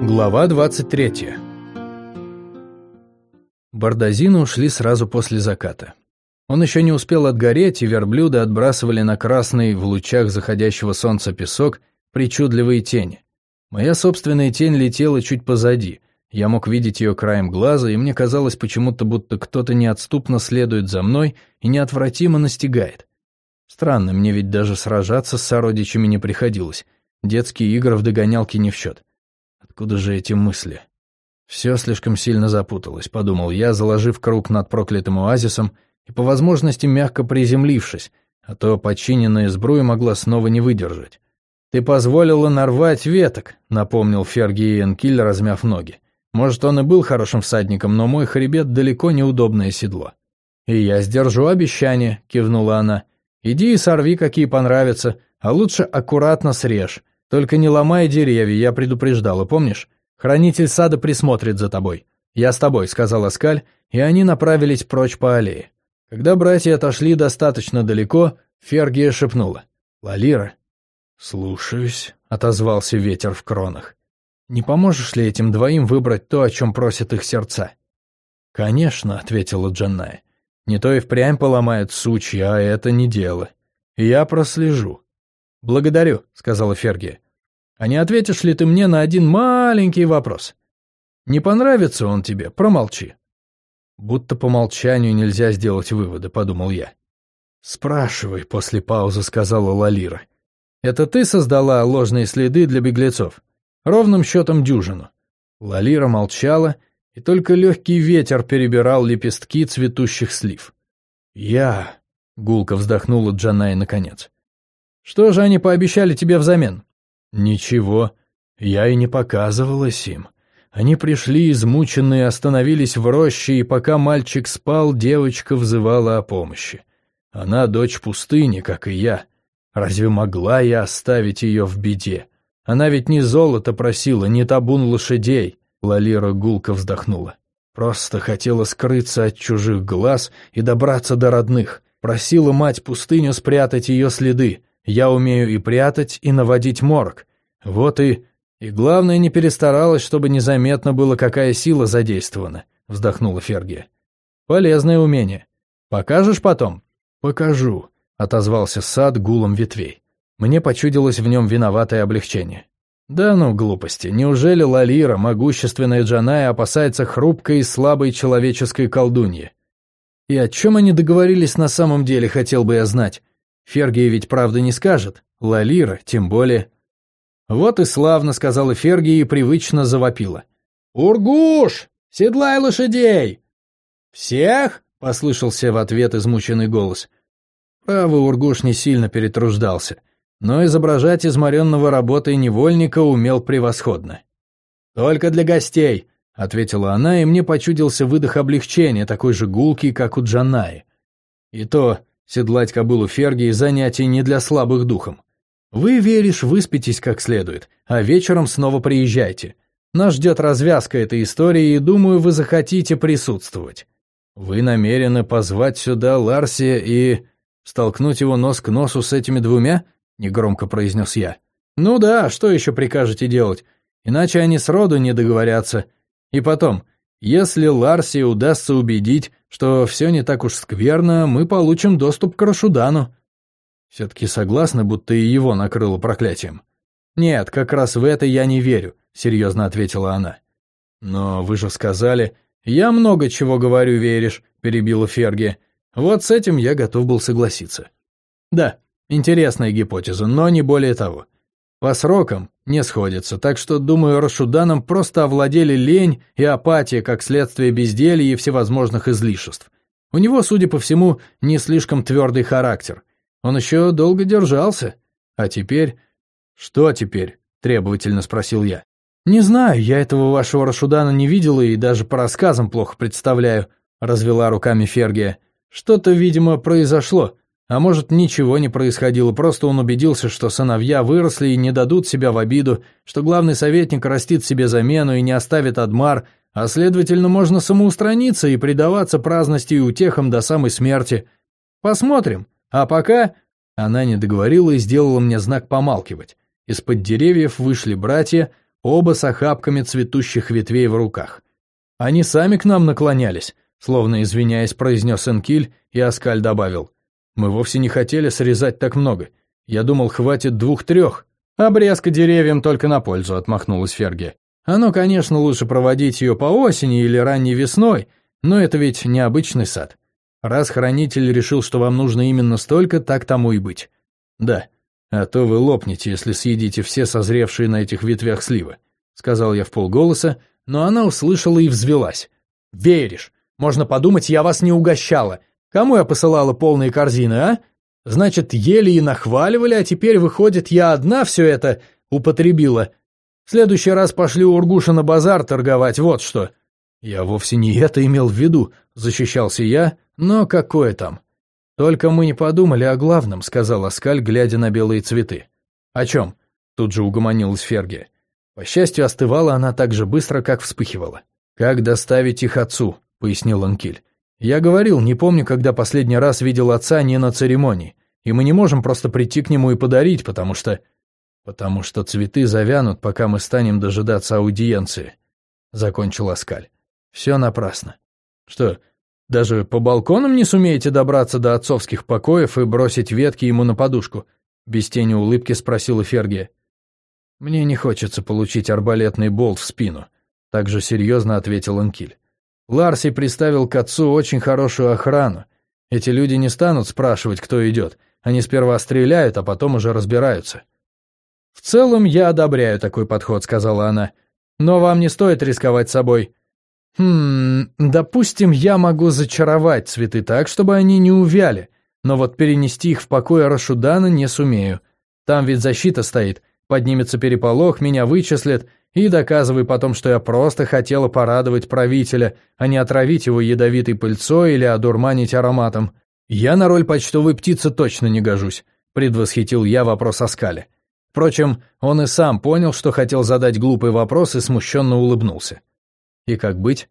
Глава 23 Бардазины ушли сразу после заката. Он еще не успел отгореть, и верблюды отбрасывали на красный в лучах заходящего солнца песок причудливые тени. Моя собственная тень летела чуть позади. Я мог видеть ее краем глаза, и мне казалось почему-то, будто кто-то неотступно следует за мной и неотвратимо настигает. Странно, мне ведь даже сражаться с сородичами не приходилось. Детские игры в догонялки не в счет. Откуда же эти мысли? Все слишком сильно запуталось, подумал я, заложив круг над проклятым оазисом и по возможности мягко приземлившись, а то подчиненная сбруя могла снова не выдержать. «Ты позволила нарвать веток», — напомнил Ферги Энкиль, размяв ноги. «Может, он и был хорошим всадником, но мой хребет далеко неудобное седло». «И я сдержу обещание», — кивнула она. «Иди и сорви, какие понравятся, а лучше аккуратно срежь. Только не ломай деревья, я предупреждала, помнишь? Хранитель сада присмотрит за тобой. Я с тобой», — сказала Скаль, и они направились прочь по аллее. Когда братья отошли достаточно далеко, Фергия шепнула. «Лалира, «Слушаюсь», — отозвался ветер в кронах. «Не поможешь ли этим двоим выбрать то, о чем просят их сердца?» «Конечно», — ответила Джанная. «Не то и впрямь поломают сучья, а это не дело. Я прослежу». «Благодарю», — сказала Фергия. «А не ответишь ли ты мне на один маленький вопрос? Не понравится он тебе, промолчи». «Будто по молчанию нельзя сделать выводы», — подумал я. «Спрашивай», — после паузы сказала Лалира. Это ты создала ложные следы для беглецов? Ровным счетом дюжину». Лалира молчала, и только легкий ветер перебирал лепестки цветущих слив. «Я...» — гулко вздохнула Джанай наконец. «Что же они пообещали тебе взамен?» «Ничего. Я и не показывалась им. Они пришли измученные, остановились в роще, и пока мальчик спал, девочка взывала о помощи. Она дочь пустыни, как и я. Разве могла я оставить ее в беде? Она ведь не золото просила, не табун лошадей. Лалира гулко вздохнула. Просто хотела скрыться от чужих глаз и добраться до родных. Просила мать пустыню спрятать ее следы. Я умею и прятать, и наводить морг. Вот и... И главное, не перестаралась, чтобы незаметно было, какая сила задействована, вздохнула Фергия. Полезное умение. Покажешь потом? Покажу отозвался сад гулом ветвей. Мне почудилось в нем виноватое облегчение. Да ну, глупости, неужели Лалира, могущественная Джаная, опасается хрупкой и слабой человеческой колдуньи? И о чем они договорились на самом деле, хотел бы я знать. Фергия ведь правда не скажет, Лалира тем более. Вот и славно, сказала Фергия и привычно завопила. «Ургуш! Седлай лошадей!» «Всех?» — послышался в ответ измученный голос. Правый Ургуш не сильно перетруждался, но изображать изморенного работой невольника умел превосходно. «Только для гостей», — ответила она, и мне почудился выдох облегчения, такой же гулкий, как у Джанаи. И то седлать кобылу Ферги занятие не для слабых духом. Вы, веришь, выспитесь как следует, а вечером снова приезжайте. Нас ждет развязка этой истории, и, думаю, вы захотите присутствовать. Вы намерены позвать сюда Ларсия и... «Столкнуть его нос к носу с этими двумя?» — негромко произнес я. «Ну да, что еще прикажете делать? Иначе они сроду не договорятся. И потом, если Ларси удастся убедить, что все не так уж скверно, мы получим доступ к Рашудану». Все-таки согласны, будто и его накрыло проклятием. «Нет, как раз в это я не верю», — серьезно ответила она. «Но вы же сказали...» «Я много чего говорю, веришь», — перебила Ферги. Вот с этим я готов был согласиться. Да, интересная гипотеза, но не более того. По срокам не сходится, так что, думаю, Рашуданом просто овладели лень и апатия как следствие безделья и всевозможных излишеств. У него, судя по всему, не слишком твердый характер. Он еще долго держался. А теперь... Что теперь? Требовательно спросил я. «Не знаю, я этого вашего Рашудана не видела и даже по рассказам плохо представляю», — развела руками Фергия. Что-то, видимо, произошло, а может, ничего не происходило, просто он убедился, что сыновья выросли и не дадут себя в обиду, что главный советник растит себе замену и не оставит Адмар, а следовательно, можно самоустраниться и предаваться праздности и утехам до самой смерти. Посмотрим. А пока... Она не договорила и сделала мне знак помалкивать. Из-под деревьев вышли братья, оба с охапками цветущих ветвей в руках. Они сами к нам наклонялись, словно извиняясь, произнес Энкиль, и Аскаль добавил. Мы вовсе не хотели срезать так много. Я думал, хватит двух-трех. Обрезка деревьям только на пользу, отмахнулась Ферги. Оно, конечно, лучше проводить ее по осени или ранней весной, но это ведь необычный сад. Раз хранитель решил, что вам нужно именно столько, так тому и быть. Да, а то вы лопнете, если съедите все созревшие на этих ветвях сливы, сказал я в полголоса, но она услышала и взвелась. Веришь? Можно подумать, я вас не угощала. Кому я посылала полные корзины, а? Значит, ели и нахваливали, а теперь, выходит, я одна все это употребила. В следующий раз пошли у Ургуша на базар торговать, вот что. Я вовсе не это имел в виду, защищался я, но какое там. Только мы не подумали о главном, сказал Аскаль, глядя на белые цветы. О чем? Тут же угомонилась Ферги. По счастью, остывала она так же быстро, как вспыхивала. «Как доставить их отцу?» — пояснил Анкиль. «Я говорил, не помню, когда последний раз видел отца не на церемонии, и мы не можем просто прийти к нему и подарить, потому что...» «Потому что цветы завянут, пока мы станем дожидаться аудиенции», — закончил Аскаль. «Все напрасно. Что, даже по балконам не сумеете добраться до отцовских покоев и бросить ветки ему на подушку?» Без тени улыбки спросила Фергия. «Мне не хочется получить арбалетный болт в спину», — также серьезно ответил Анкиль. Ларси приставил к отцу очень хорошую охрану. Эти люди не станут спрашивать, кто идет. Они сперва стреляют, а потом уже разбираются. «В целом я одобряю такой подход», — сказала она. «Но вам не стоит рисковать собой». «Хм, допустим, я могу зачаровать цветы так, чтобы они не увяли, но вот перенести их в покой Рашудана не сумею. Там ведь защита стоит, поднимется переполох, меня вычислят, и доказывай потом, что я просто хотела порадовать правителя, а не отравить его ядовитой пыльцой или одурманить ароматом. Я на роль почтовой птицы точно не гожусь, предвосхитил я вопрос о скале. Впрочем, он и сам понял, что хотел задать глупый вопрос и смущенно улыбнулся. И как быть?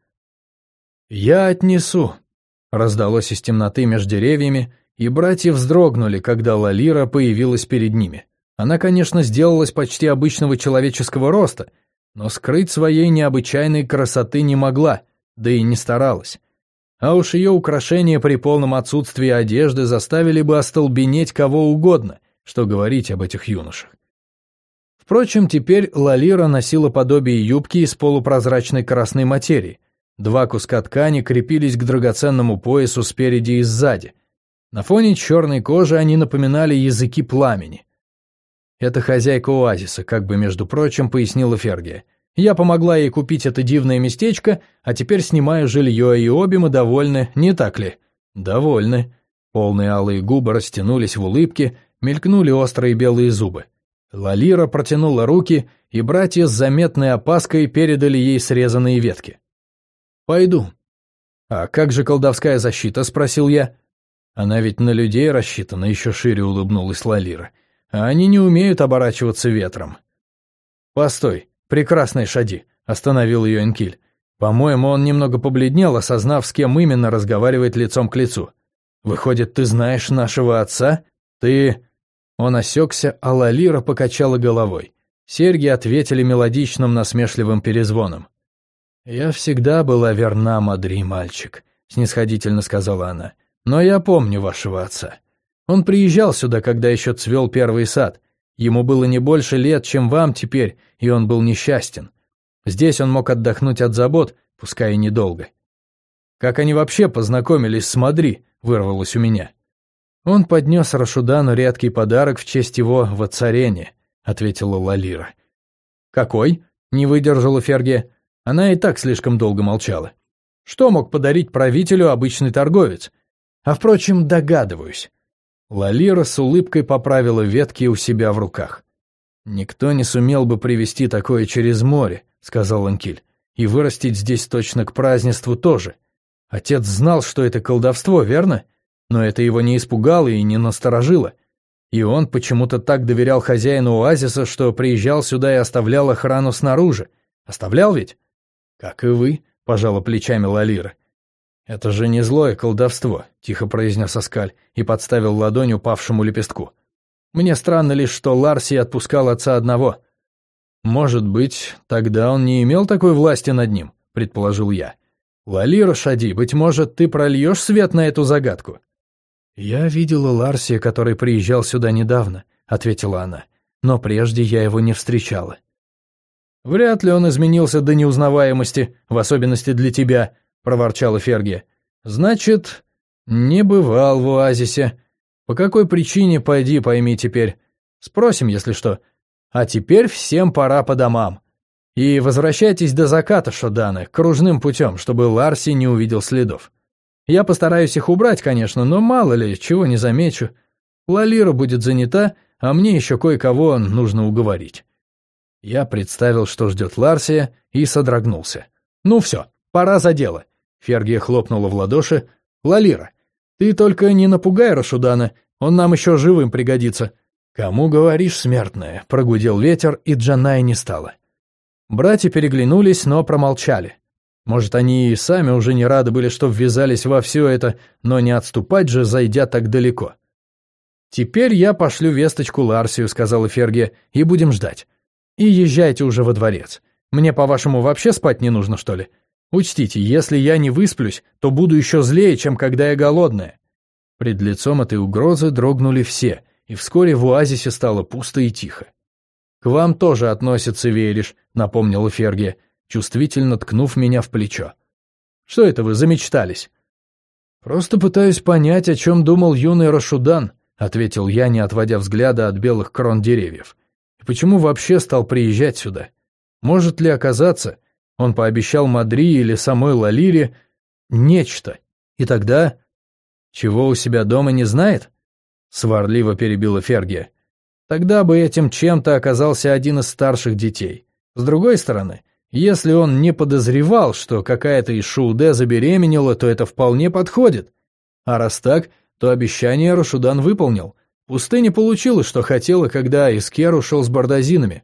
«Я отнесу», — раздалось из темноты между деревьями, и братья вздрогнули, когда Лалира появилась перед ними. Она, конечно, сделалась почти обычного человеческого роста, но скрыть своей необычайной красоты не могла, да и не старалась. А уж ее украшения при полном отсутствии одежды заставили бы остолбенеть кого угодно, что говорить об этих юношах. Впрочем, теперь Лалира носила подобие юбки из полупрозрачной красной материи. Два куска ткани крепились к драгоценному поясу спереди и сзади. На фоне черной кожи они напоминали языки пламени. Это хозяйка оазиса, как бы, между прочим, пояснила Фергия. Я помогла ей купить это дивное местечко, а теперь снимаю жилье, и обе мы довольны, не так ли? Довольны. Полные алые губы растянулись в улыбке, мелькнули острые белые зубы. Лалира протянула руки, и братья с заметной опаской передали ей срезанные ветки. «Пойду». «А как же колдовская защита?» — спросил я. «Она ведь на людей рассчитана», — еще шире улыбнулась Лалира а они не умеют оборачиваться ветром. «Постой, прекрасный Шади», — остановил ее Энкиль. «По-моему, он немного побледнел, осознав, с кем именно разговаривает лицом к лицу. Выходит, ты знаешь нашего отца? Ты...» Он осекся, а Лалира покачала головой. Серьги ответили мелодичным насмешливым перезвоном. «Я всегда была верна, Мадри, мальчик», — снисходительно сказала она. «Но я помню вашего отца. Он приезжал сюда, когда еще цвел первый сад. Ему было не больше лет, чем вам теперь, и он был несчастен. Здесь он мог отдохнуть от забот, пускай и недолго. «Как они вообще познакомились с Мадри?» — вырвалось у меня. «Он поднес Рашудану редкий подарок в честь его воцарения», — ответила Лалира. «Какой?» — не выдержала Ферге. Она и так слишком долго молчала. «Что мог подарить правителю обычный торговец? А, впрочем, догадываюсь. Лалира с улыбкой поправила ветки у себя в руках. «Никто не сумел бы привезти такое через море», — сказал Анкиль, «и вырастить здесь точно к празднеству тоже. Отец знал, что это колдовство, верно? Но это его не испугало и не насторожило. И он почему-то так доверял хозяину оазиса, что приезжал сюда и оставлял охрану снаружи. Оставлял ведь?» «Как и вы», — пожала плечами Лалира. «Это же не злое колдовство», — тихо произнес Аскаль и подставил ладонь упавшему лепестку. «Мне странно лишь, что Ларси отпускал отца одного. Может быть, тогда он не имел такой власти над ним, предположил я. Лалира Шади, быть может, ты прольешь свет на эту загадку? Я видела Ларсия, который приезжал сюда недавно, ответила она, но прежде я его не встречала. Вряд ли он изменился до неузнаваемости, в особенности для тебя, проворчала Фергия. Значит, не бывал в оазисе. По какой причине, пойди пойми теперь. Спросим, если что. А теперь всем пора по домам. И возвращайтесь до заката, Шоданы, кружным путем, чтобы Ларси не увидел следов. Я постараюсь их убрать, конечно, но мало ли, чего не замечу. Лалира будет занята, а мне еще кое-кого нужно уговорить. Я представил, что ждет Ларсия, и содрогнулся. «Ну все, пора за дело!» Фергия хлопнула в ладоши. «Лалира, ты только не напугай Рашудана, он нам еще живым пригодится». «Кому говоришь, смертная?» — прогудел ветер, и Джанай не стало. Братья переглянулись, но промолчали. Может, они и сами уже не рады были, что ввязались во все это, но не отступать же, зайдя так далеко. «Теперь я пошлю весточку Ларсию», — сказала Фергия, — «и будем ждать. И езжайте уже во дворец. Мне, по-вашему, вообще спать не нужно, что ли? Учтите, если я не высплюсь, то буду еще злее, чем когда я голодная». Пред лицом этой угрозы дрогнули все, и вскоре в оазисе стало пусто и тихо. «К вам тоже относится Вериш», — напомнила Фергия, чувствительно ткнув меня в плечо. «Что это вы замечтались?» «Просто пытаюсь понять, о чем думал юный Рашудан», — ответил я, не отводя взгляда от белых крон деревьев. Почему вообще стал приезжать сюда? Может ли оказаться, он пообещал Мадри или самой Лалире нечто, и тогда... Чего у себя дома не знает? Сварливо перебила Фергия. Тогда бы этим чем-то оказался один из старших детей. С другой стороны, если он не подозревал, что какая-то из Шууде забеременела, то это вполне подходит. А раз так, то обещание Рашудан выполнил. Пустыня получила, что хотела, когда Искер ушел с бардазинами.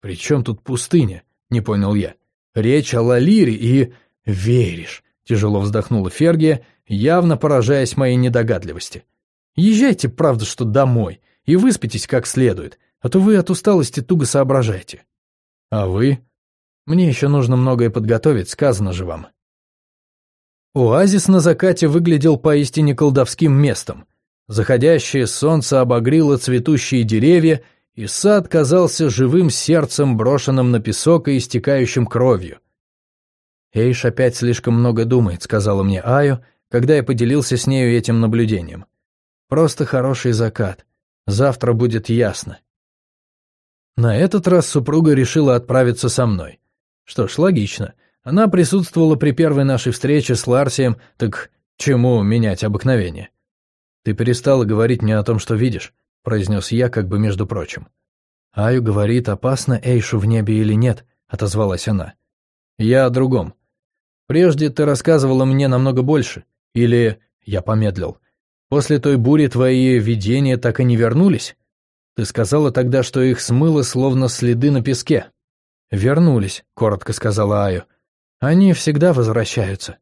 «При чем тут пустыня?» — не понял я. «Речь о Лалире и...» «Веришь», — тяжело вздохнула Фергия, явно поражаясь моей недогадливости. «Езжайте, правда, что домой, и выспитесь как следует, а то вы от усталости туго соображаете». «А вы?» «Мне еще нужно многое подготовить, сказано же вам». Оазис на закате выглядел поистине колдовским местом. Заходящее солнце обогрило цветущие деревья, и сад казался живым сердцем, брошенным на песок и истекающим кровью. «Эйш опять слишком много думает», — сказала мне Аю, когда я поделился с нею этим наблюдением. «Просто хороший закат. Завтра будет ясно». На этот раз супруга решила отправиться со мной. Что ж, логично. Она присутствовала при первой нашей встрече с Ларсием, так чему менять обыкновение? «Ты перестала говорить мне о том, что видишь», — произнес я, как бы между прочим. «Аю говорит, опасно Эйшу в небе или нет», — отозвалась она. «Я о другом. Прежде ты рассказывала мне намного больше. Или...» — я помедлил. «После той бури твои видения так и не вернулись? Ты сказала тогда, что их смыло словно следы на песке». «Вернулись», — коротко сказала Аю. «Они всегда возвращаются.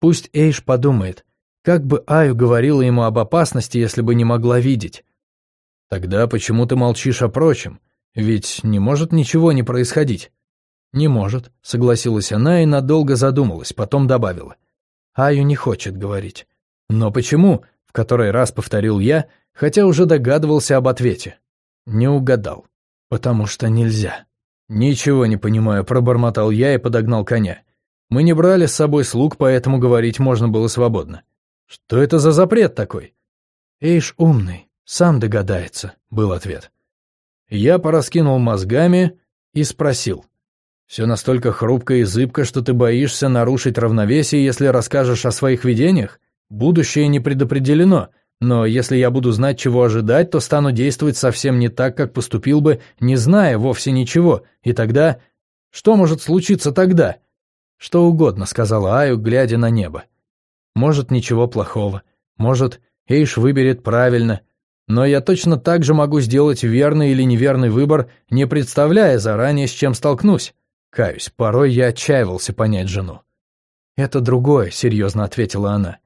Пусть Эйш подумает, как бы Аю говорила ему об опасности, если бы не могла видеть? Тогда почему ты молчишь о прочем? Ведь не может ничего не происходить. Не может, согласилась она и надолго задумалась, потом добавила. Аю не хочет говорить. Но почему? В который раз повторил я, хотя уже догадывался об ответе. Не угадал. Потому что нельзя. Ничего не понимаю, пробормотал я и подогнал коня. Мы не брали с собой слуг, поэтому говорить можно было свободно. «Что это за запрет такой?» «Эйш умный, сам догадается», — был ответ. Я пораскинул мозгами и спросил. «Все настолько хрупко и зыбко, что ты боишься нарушить равновесие, если расскажешь о своих видениях? Будущее не предопределено, но если я буду знать, чего ожидать, то стану действовать совсем не так, как поступил бы, не зная вовсе ничего, и тогда... Что может случиться тогда?» «Что угодно», — сказала Аю, глядя на небо. Может, ничего плохого. Может, Эйш выберет правильно. Но я точно так же могу сделать верный или неверный выбор, не представляя заранее, с чем столкнусь. Каюсь, порой я отчаивался понять жену. «Это другое», — серьезно ответила она.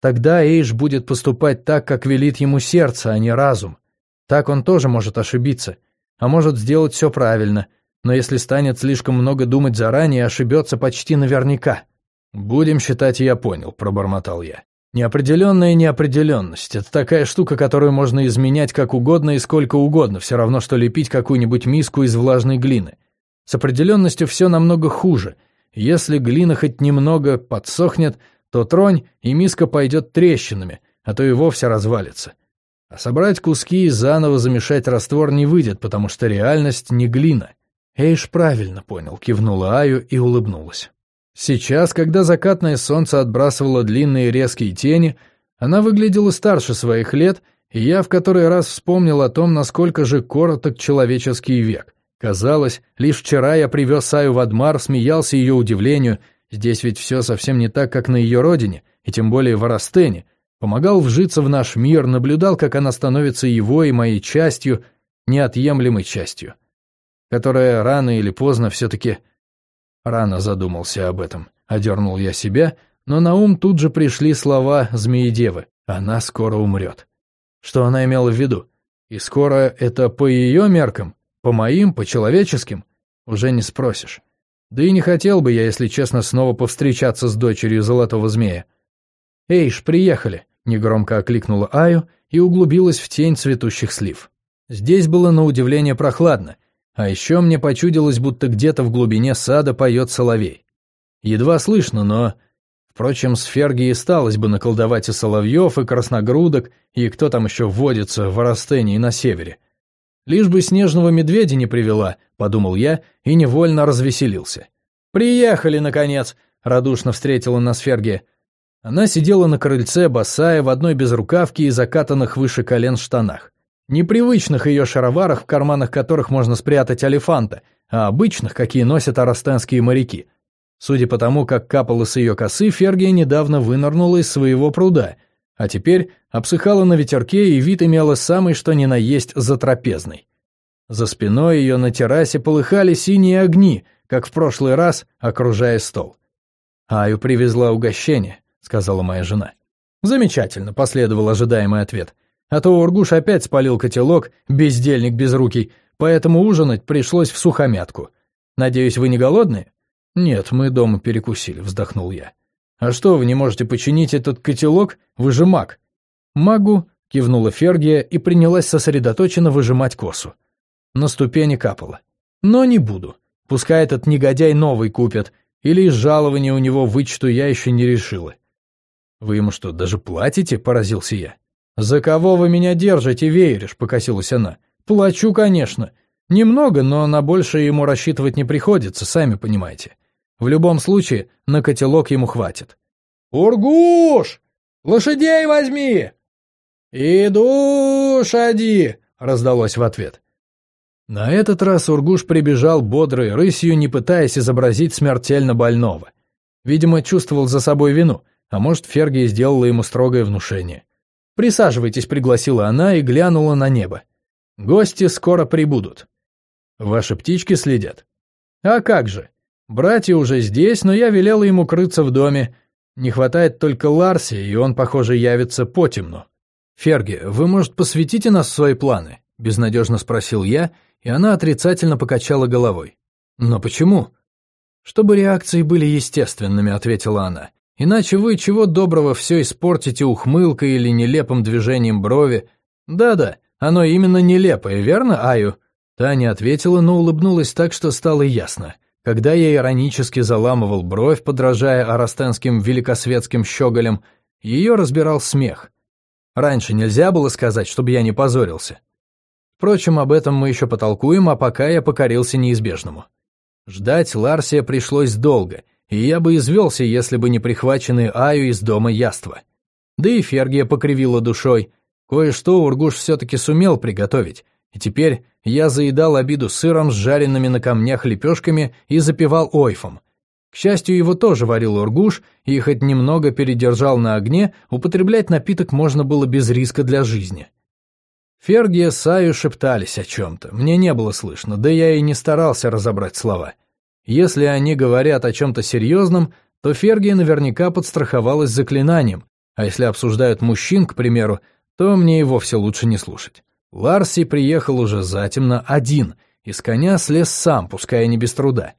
«Тогда Эйш будет поступать так, как велит ему сердце, а не разум. Так он тоже может ошибиться, а может сделать все правильно. но если станет слишком много думать заранее, ошибется почти наверняка. «Будем считать, я понял», — пробормотал я. «Неопределенная неопределенность — это такая штука, которую можно изменять как угодно и сколько угодно, все равно, что лепить какую-нибудь миску из влажной глины. С определенностью все намного хуже. Если глина хоть немного подсохнет, то тронь, и миска пойдет трещинами, а то и вовсе развалится. А собрать куски и заново замешать раствор не выйдет, потому что реальность не глина. Эйш правильно понял, кивнула Аю и улыбнулась. Сейчас, когда закатное солнце отбрасывало длинные резкие тени, она выглядела старше своих лет, и я в который раз вспомнил о том, насколько же короток человеческий век. Казалось, лишь вчера я привез Аю в Адмар, смеялся ее удивлению, здесь ведь все совсем не так, как на ее родине, и тем более в Арастене, помогал вжиться в наш мир, наблюдал, как она становится его и моей частью, неотъемлемой частью которая рано или поздно все-таки... Рано задумался об этом, одернул я себя, но на ум тут же пришли слова Змеи-Девы. Она скоро умрет. Что она имела в виду? И скоро это по ее меркам? По моим, по человеческим? Уже не спросишь. Да и не хотел бы я, если честно, снова повстречаться с дочерью Золотого Змея. «Эйш, приехали!» — негромко окликнула Аю и углубилась в тень цветущих слив. Здесь было на удивление прохладно, а еще мне почудилось, будто где-то в глубине сада поет соловей. Едва слышно, но... Впрочем, с и сталось бы наколдовать и соловьев, и красногрудок, и кто там еще вводится в Арастене и на севере. Лишь бы снежного медведя не привела, подумал я и невольно развеселился. «Приехали, наконец!» — радушно встретила нас Ферги. Она сидела на крыльце, босая, в одной безрукавке и закатанных выше колен штанах. Непривычных ее шароварах, в карманах которых можно спрятать алифанта, а обычных, какие носят арастенские моряки. Судя по тому, как капало с ее косы, Фергия недавно вынырнула из своего пруда, а теперь обсыхала на ветерке и вид имела самый что ни на есть затрапезный. За спиной ее на террасе полыхали синие огни, как в прошлый раз, окружая стол. «Аю привезла угощение», — сказала моя жена. «Замечательно», — последовал ожидаемый ответ. А то Ургуш опять спалил котелок, бездельник безрукий, поэтому ужинать пришлось в сухомятку. Надеюсь, вы не голодные? Нет, мы дома перекусили, вздохнул я. А что, вы не можете починить этот котелок? Вы же маг. Магу, кивнула Фергия и принялась сосредоточенно выжимать косу. На ступени капало. Но не буду. Пускай этот негодяй новый купят, или из жалования у него вычту я еще не решила. Вы ему что, даже платите? Поразился я. «За кого вы меня держите, веришь?» — покосилась она. «Плачу, конечно. Немного, но на большее ему рассчитывать не приходится, сами понимаете. В любом случае, на котелок ему хватит». «Ургуш! Лошадей возьми!» «Иду, шади!» — раздалось в ответ. На этот раз Ургуш прибежал бодрой рысью, не пытаясь изобразить смертельно больного. Видимо, чувствовал за собой вину, а может, Фергия сделала ему строгое внушение. «Присаживайтесь», — пригласила она и глянула на небо. «Гости скоро прибудут». «Ваши птички следят?» «А как же? Братья уже здесь, но я велела ему крыться в доме. Не хватает только Ларси, и он, похоже, явится потемну». «Ферги, вы, может, посвятите нас свои планы?» — безнадежно спросил я, и она отрицательно покачала головой. «Но почему?» «Чтобы реакции были естественными», — ответила она. Иначе вы чего доброго все испортите ухмылкой или нелепым движением брови. Да-да, оно именно нелепое, верно, Аю?» Таня ответила, но улыбнулась так, что стало ясно. Когда я иронически заламывал бровь, подражая арастенским великосветским щеголям, ее разбирал смех. Раньше нельзя было сказать, чтобы я не позорился. Впрочем, об этом мы еще потолкуем, а пока я покорился неизбежному. Ждать Ларсия пришлось долго — и я бы извелся, если бы не прихваченный Аю из дома яства. Да и Фергия покривила душой. Кое-что Ургуш все-таки сумел приготовить, и теперь я заедал обиду сыром с жареными на камнях лепешками и запивал ойфом. К счастью, его тоже варил Ургуш, и хоть немного передержал на огне, употреблять напиток можно было без риска для жизни. Фергия с Аю шептались о чем-то, мне не было слышно, да я и не старался разобрать слова — если они говорят о чем-то серьезном, то Фергия наверняка подстраховалась заклинанием, а если обсуждают мужчин, к примеру, то мне и вовсе лучше не слушать. Ларси приехал уже затемно один, и с коня слез сам, пускай не без труда.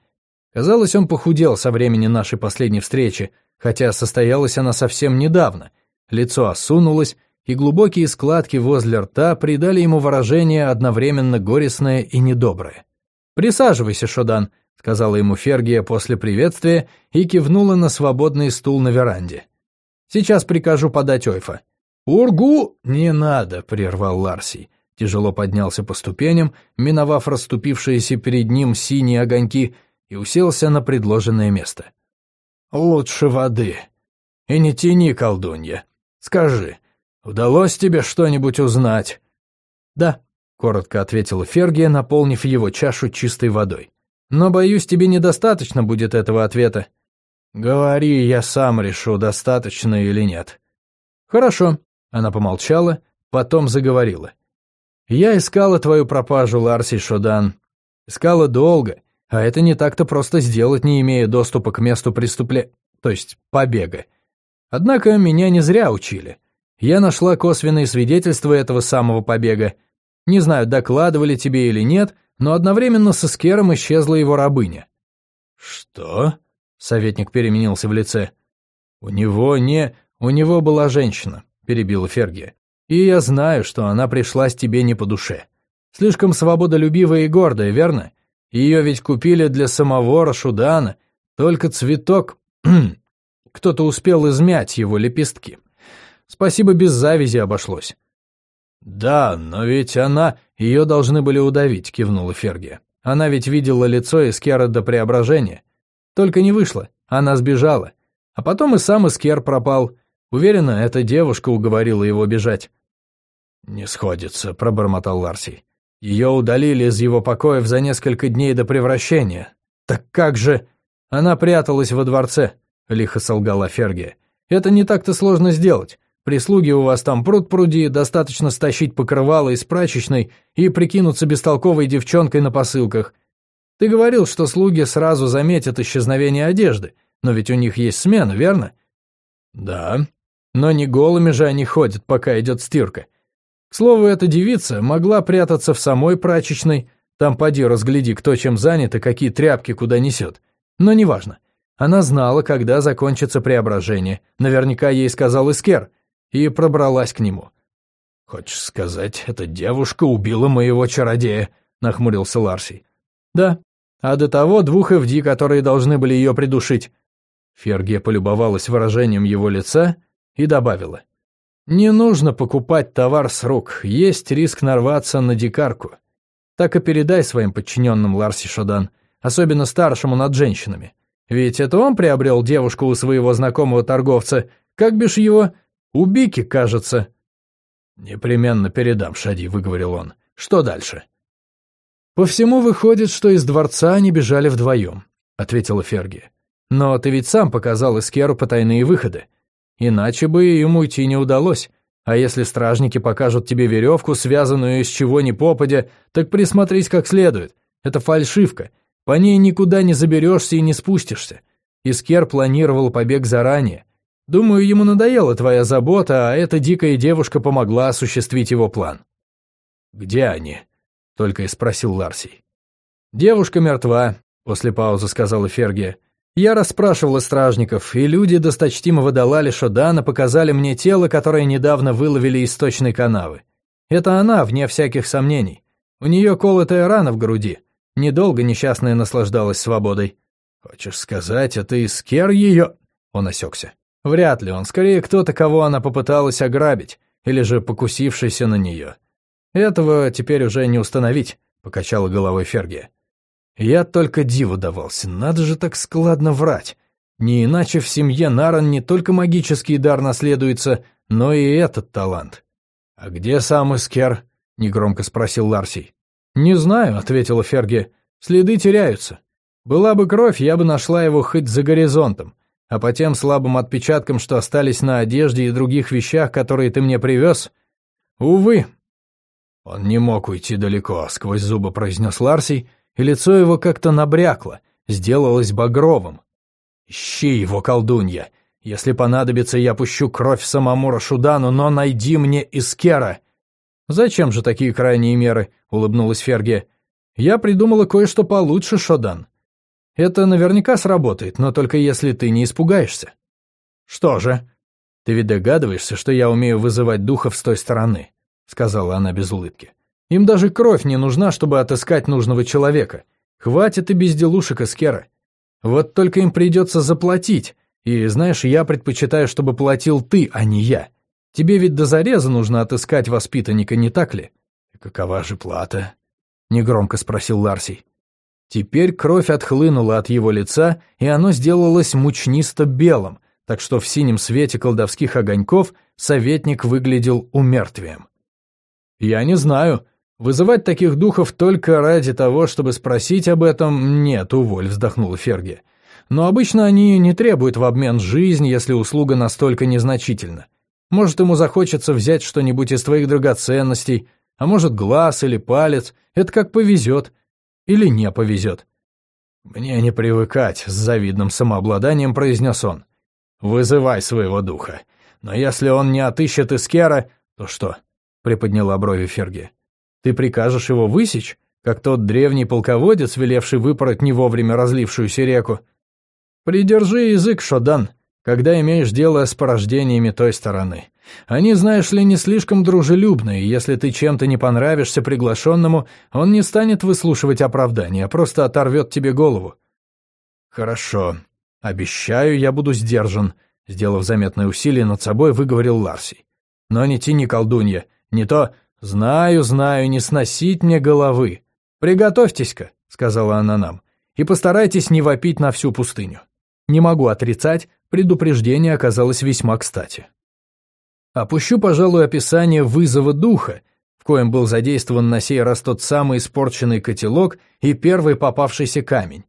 Казалось, он похудел со времени нашей последней встречи, хотя состоялась она совсем недавно. Лицо осунулось, и глубокие складки возле рта придали ему выражение одновременно горестное и недоброе. «Присаживайся, Шодан», — сказала ему Фергия после приветствия и кивнула на свободный стул на веранде. «Сейчас прикажу подать Ойфа». «Ургу!» «Не надо», — прервал Ларсий тяжело поднялся по ступеням, миновав расступившиеся перед ним синие огоньки, и уселся на предложенное место. «Лучше воды. И не тяни, колдунья. Скажи, удалось тебе что-нибудь узнать?» «Да», — коротко ответила Фергия, наполнив его чашу чистой водой. «Но, боюсь, тебе недостаточно будет этого ответа». «Говори, я сам решу, достаточно или нет». «Хорошо», — она помолчала, потом заговорила. Я искала твою пропажу, Ларси Шодан. Искала долго, а это не так-то просто сделать, не имея доступа к месту преступления, то есть побега. Однако меня не зря учили. Я нашла косвенные свидетельства этого самого побега. Не знаю, докладывали тебе или нет, но одновременно со Скером исчезла его рабыня. «Что?» — советник переменился в лице. «У него не... У него была женщина», — перебила Фергия. И я знаю, что она пришлась тебе не по душе. Слишком свободолюбивая и гордая, верно? Ее ведь купили для самого Рашудана. Только цветок... Кто-то успел измять его лепестки. Спасибо, без завязи обошлось. «Да, но ведь она... Ее должны были удавить», — кивнула Фергия. «Она ведь видела лицо Искера до преображения. Только не вышло, она сбежала. А потом и сам Искер пропал. Уверена, эта девушка уговорила его бежать. «Не сходится», — пробормотал Ларсий. «Ее удалили из его покоев за несколько дней до превращения. Так как же...» «Она пряталась во дворце», — лихо солгала Фергия. «Это не так-то сложно сделать. Прислуги у вас там пруд-пруди, достаточно стащить покрывало из прачечной и прикинуться бестолковой девчонкой на посылках. Ты говорил, что слуги сразу заметят исчезновение одежды, но ведь у них есть смена, верно?» «Да. Но не голыми же они ходят, пока идет стирка. К слову, эта девица могла прятаться в самой прачечной, там поди разгляди, кто чем занят и какие тряпки куда несет. Но неважно. Она знала, когда закончится преображение, наверняка ей сказал Искер, и пробралась к нему. «Хочешь сказать, эта девушка убила моего чародея?» — нахмурился Ларсий. «Да, а до того двух Эвди, которые должны были ее придушить». Фергия полюбовалась выражением его лица и добавила. Не нужно покупать товар с рук, есть риск нарваться на дикарку. Так и передай своим подчиненным Ларси Шодан, особенно старшему над женщинами. Ведь это он приобрел девушку у своего знакомого торговца, как бишь его, у Бики, кажется. «Непременно передам, Шади», — выговорил он. «Что дальше?» «По всему выходит, что из дворца они бежали вдвоем», — ответила Ферги. «Но ты ведь сам показал Искеру потайные выходы. Иначе бы ему уйти не удалось. А если стражники покажут тебе веревку, связанную из чего ни попадя, так присмотрись как следует. Это фальшивка. По ней никуда не заберешься и не спустишься. Искер планировал побег заранее. Думаю, ему надоела твоя забота, а эта дикая девушка помогла осуществить его план. «Где они?» — только и спросил Ларсий. «Девушка мертва», — после паузы сказала Фергия. Я расспрашивала стражников, и люди досточтимого Далали Шодана показали мне тело, которое недавно выловили из сточной канавы. Это она, вне всяких сомнений. У нее колотая рана в груди. Недолго несчастная наслаждалась свободой. «Хочешь сказать, это Искер ее?» Он осекся. «Вряд ли, он скорее кто-то, кого она попыталась ограбить, или же покусившийся на нее. Этого теперь уже не установить», — покачала головой Фергия. Я только диву давался, надо же так складно врать. Не иначе в семье Наран не только магический дар наследуется, но и этот талант. «А где сам Искер?» — негромко спросил Ларсий. «Не знаю», — ответила Ферге. «Следы теряются. Была бы кровь, я бы нашла его хоть за горизонтом, а по тем слабым отпечаткам, что остались на одежде и других вещах, которые ты мне привез, увы». «Он не мог уйти далеко», — сквозь зубы произнес Ларсий, и лицо его как-то набрякло, сделалось багровым. «Ищи его, колдунья! Если понадобится, я пущу кровь самому Рашудану, но найди мне Искера!» «Зачем же такие крайние меры?» — улыбнулась Фергия. Я придумала кое-что получше, Шодан. Это наверняка сработает, но только если ты не испугаешься. Что же? Ты ведь догадываешься, что я умею вызывать духов с той стороны, сказала она без улыбки. Им даже кровь не нужна, чтобы отыскать нужного человека. Хватит и безделушек Эскера. Вот только им придется заплатить, и, знаешь, я предпочитаю, чтобы платил ты, а не я. Тебе ведь до зареза нужно отыскать воспитанника, не так ли? Какова же плата? Негромко спросил Ларсий. Теперь кровь отхлынула от его лица, и оно сделалось мучнисто-белым, так что в синем свете колдовских огоньков советник выглядел умертвием. «Я не знаю. Вызывать таких духов только ради того, чтобы спросить об этом, нет, уволь», — вздохнул Ферги. «Но обычно они не требуют в обмен жизнь, если услуга настолько незначительна. Может, ему захочется взять что-нибудь из твоих драгоценностей, а может, глаз или палец. Это как повезет. Или не повезет. «Мне не привыкать», — с завидным самообладанием произнес он. «Вызывай своего духа. Но если он не отыщет Искера, то что?» — приподняла брови Ферги. «Ты прикажешь его высечь, как тот древний полководец, велевший выпороть не вовремя разлившуюся реку? Придержи язык, Шодан, когда имеешь дело с порождениями той стороны. Они, знаешь ли, не слишком дружелюбны, и если ты чем-то не понравишься приглашенному, он не станет выслушивать оправдания, а просто оторвет тебе голову. Хорошо. Обещаю, я буду сдержан, сделав заметное усилие над собой, выговорил Ларси. Но не тяни, колдунья, не то «знаю, знаю, не сносить мне головы». «Приготовьтесь-ка», — сказала она нам, — «и постарайтесь не вопить на всю пустыню». Не могу отрицать, предупреждение оказалось весьма кстати. Опущу, пожалуй, описание вызова духа, в коем был задействован на сей раз тот самый испорченный котелок и первый попавшийся камень.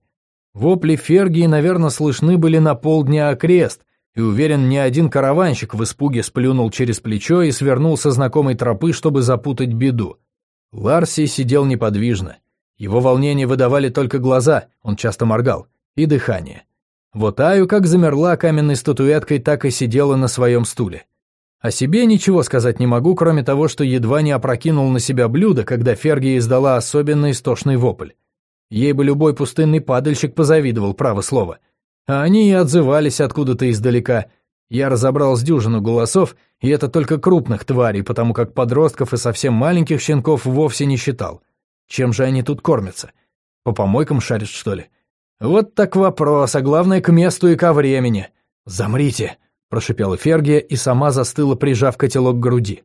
Вопли Фергии, наверное, слышны были на полдня окрест, и уверен, ни один караванщик в испуге сплюнул через плечо и свернул со знакомой тропы, чтобы запутать беду. Ларси сидел неподвижно. Его волнение выдавали только глаза, он часто моргал, и дыхание. Вот Аю как замерла каменной статуэткой, так и сидела на своем стуле. О себе ничего сказать не могу, кроме того, что едва не опрокинул на себя блюдо, когда Фергия издала особенно истошный вопль. Ей бы любой пустынный падальщик позавидовал, право слово. А они и отзывались откуда-то издалека. Я разобрал с дюжину голосов, и это только крупных тварей, потому как подростков и совсем маленьких щенков вовсе не считал. Чем же они тут кормятся? По помойкам шарят, что ли? «Вот так вопрос, а главное, к месту и ко времени. Замрите!» – прошипела Фергия и сама застыла, прижав котелок к груди.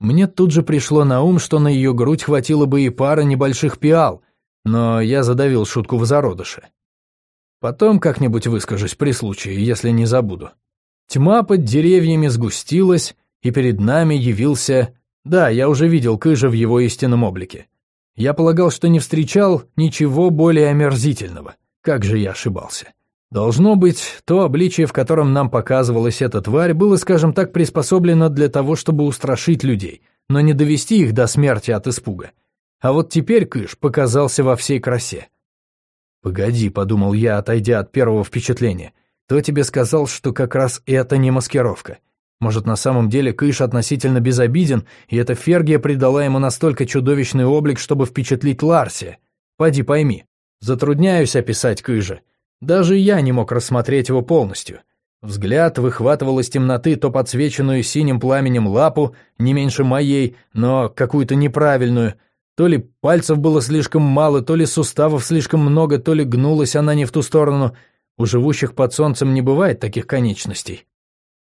Мне тут же пришло на ум, что на ее грудь хватило бы и пары небольших пиал, но я задавил шутку в зародыше. Потом как-нибудь выскажусь при случае, если не забуду. Тьма под деревьями сгустилась, и перед нами явился... Да, я уже видел Кыжа в его истинном облике. Я полагал, что не встречал ничего более омерзительного. Как же я ошибался. Должно быть, то обличие, в котором нам показывалась эта тварь, было, скажем так, приспособлено для того, чтобы устрашить людей, но не довести их до смерти от испуга. А вот теперь Кыш показался во всей красе. «Погоди», — подумал я, отойдя от первого впечатления, — «кто тебе сказал, что как раз это не маскировка?» Может, на самом деле Кыш относительно безобиден, и эта Фергия придала ему настолько чудовищный облик, чтобы впечатлить Ларси? Пойди пойми. Затрудняюсь описать Кыжа. Даже я не мог рассмотреть его полностью. Взгляд выхватывал из темноты то подсвеченную синим пламенем лапу, не меньше моей, но какую-то неправильную. То ли пальцев было слишком мало, то ли суставов слишком много, то ли гнулась она не в ту сторону. У живущих под солнцем не бывает таких конечностей.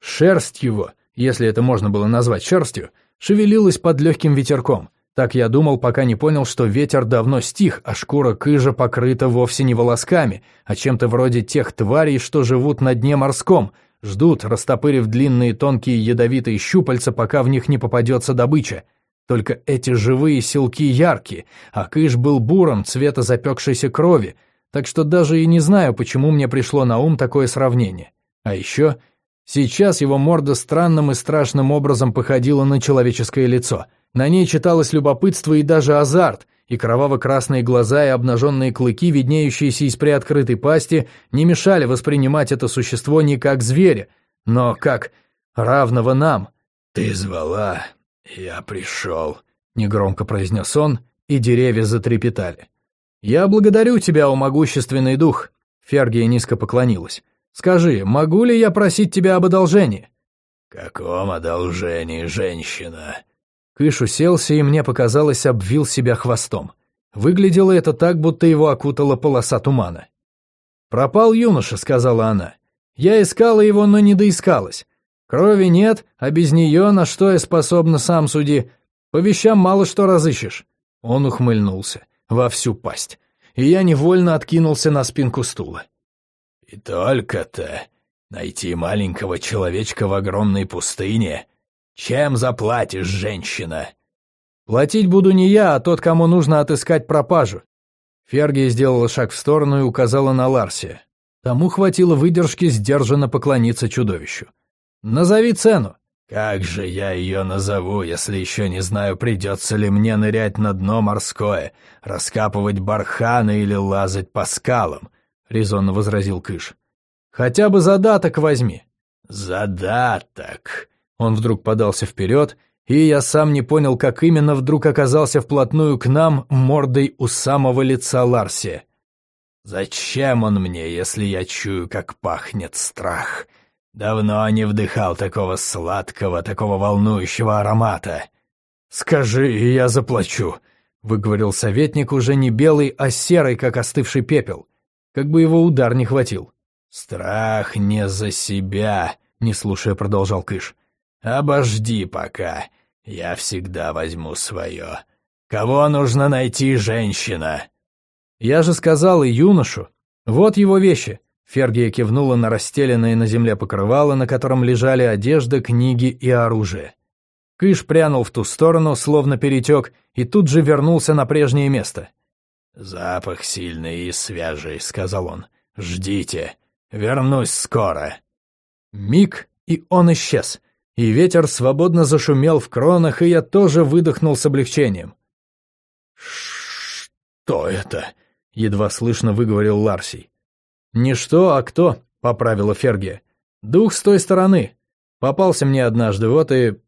Шерсть его, если это можно было назвать шерстью, шевелилась под легким ветерком. Так я думал, пока не понял, что ветер давно стих, а шкура кыжа покрыта вовсе не волосками, а чем-то вроде тех тварей, что живут на дне морском, ждут, растопырив длинные тонкие ядовитые щупальца, пока в них не попадется добыча. Только эти живые селки яркие, а кыш был буром цвета запекшейся крови, так что даже и не знаю, почему мне пришло на ум такое сравнение. А еще Сейчас его морда странным и страшным образом походила на человеческое лицо. На ней читалось любопытство и даже азарт, и кроваво-красные глаза и обнаженные клыки, виднеющиеся из приоткрытой пасти, не мешали воспринимать это существо не как зверя, но как равного нам. «Ты звала, я пришел», — негромко произнес он и деревья затрепетали. «Я благодарю тебя, о могущественный дух!» Фергия низко поклонилась. «Скажи, могу ли я просить тебя об одолжении?» «Каком одолжении, женщина?» Кыш уселся и, мне показалось, обвил себя хвостом. Выглядело это так, будто его окутала полоса тумана. «Пропал юноша», — сказала она. «Я искала его, но не доискалась. Крови нет, а без нее на что я способна, сам суди. По вещам мало что разыщешь». Он ухмыльнулся во всю пасть, и я невольно откинулся на спинку стула. «И только-то найти маленького человечка в огромной пустыне? Чем заплатишь, женщина?» «Платить буду не я, а тот, кому нужно отыскать пропажу». Фергия сделала шаг в сторону и указала на Ларсия. Тому хватило выдержки сдержанно поклониться чудовищу. «Назови цену». «Как же я ее назову, если еще не знаю, придется ли мне нырять на дно морское, раскапывать барханы или лазать по скалам?» — резонно возразил Кыш. «Хотя бы задаток возьми». «Задаток!» Он вдруг подался вперед, и я сам не понял, как именно вдруг оказался вплотную к нам мордой у самого лица Ларси. «Зачем он мне, если я чую, как пахнет страх?» Давно не вдыхал такого сладкого, такого волнующего аромата. Скажи, и я заплачу, выговорил советник уже не белый, а серый, как остывший пепел. Как бы его удар не хватил. Страх не за себя, не слушая, продолжал Кыш. Обожди пока. Я всегда возьму свое. Кого нужно найти, женщина? Я же сказал и юношу. Вот его вещи. Фергия кивнула на расстеленное на земле покрывало, на котором лежали одежда, книги и оружие. Кыш прянул в ту сторону, словно перетек, и тут же вернулся на прежнее место. «Запах сильный и свежий», — сказал он. «Ждите. Вернусь скоро». Миг, и он исчез, и ветер свободно зашумел в кронах, и я тоже выдохнул с облегчением. «Что это?» — едва слышно выговорил Ларсий. «Не что, а кто», — поправила Фергия. «Дух с той стороны. Попался мне однажды, вот и...»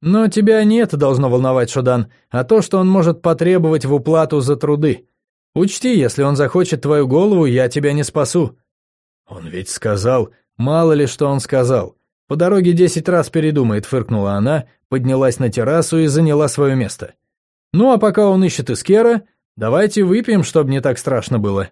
«Но тебя не это должно волновать, Шодан, а то, что он может потребовать в уплату за труды. Учти, если он захочет твою голову, я тебя не спасу». «Он ведь сказал...» «Мало ли, что он сказал. По дороге десять раз передумает», — фыркнула она, поднялась на террасу и заняла свое место. «Ну, а пока он ищет Искера, давайте выпьем, чтобы не так страшно было».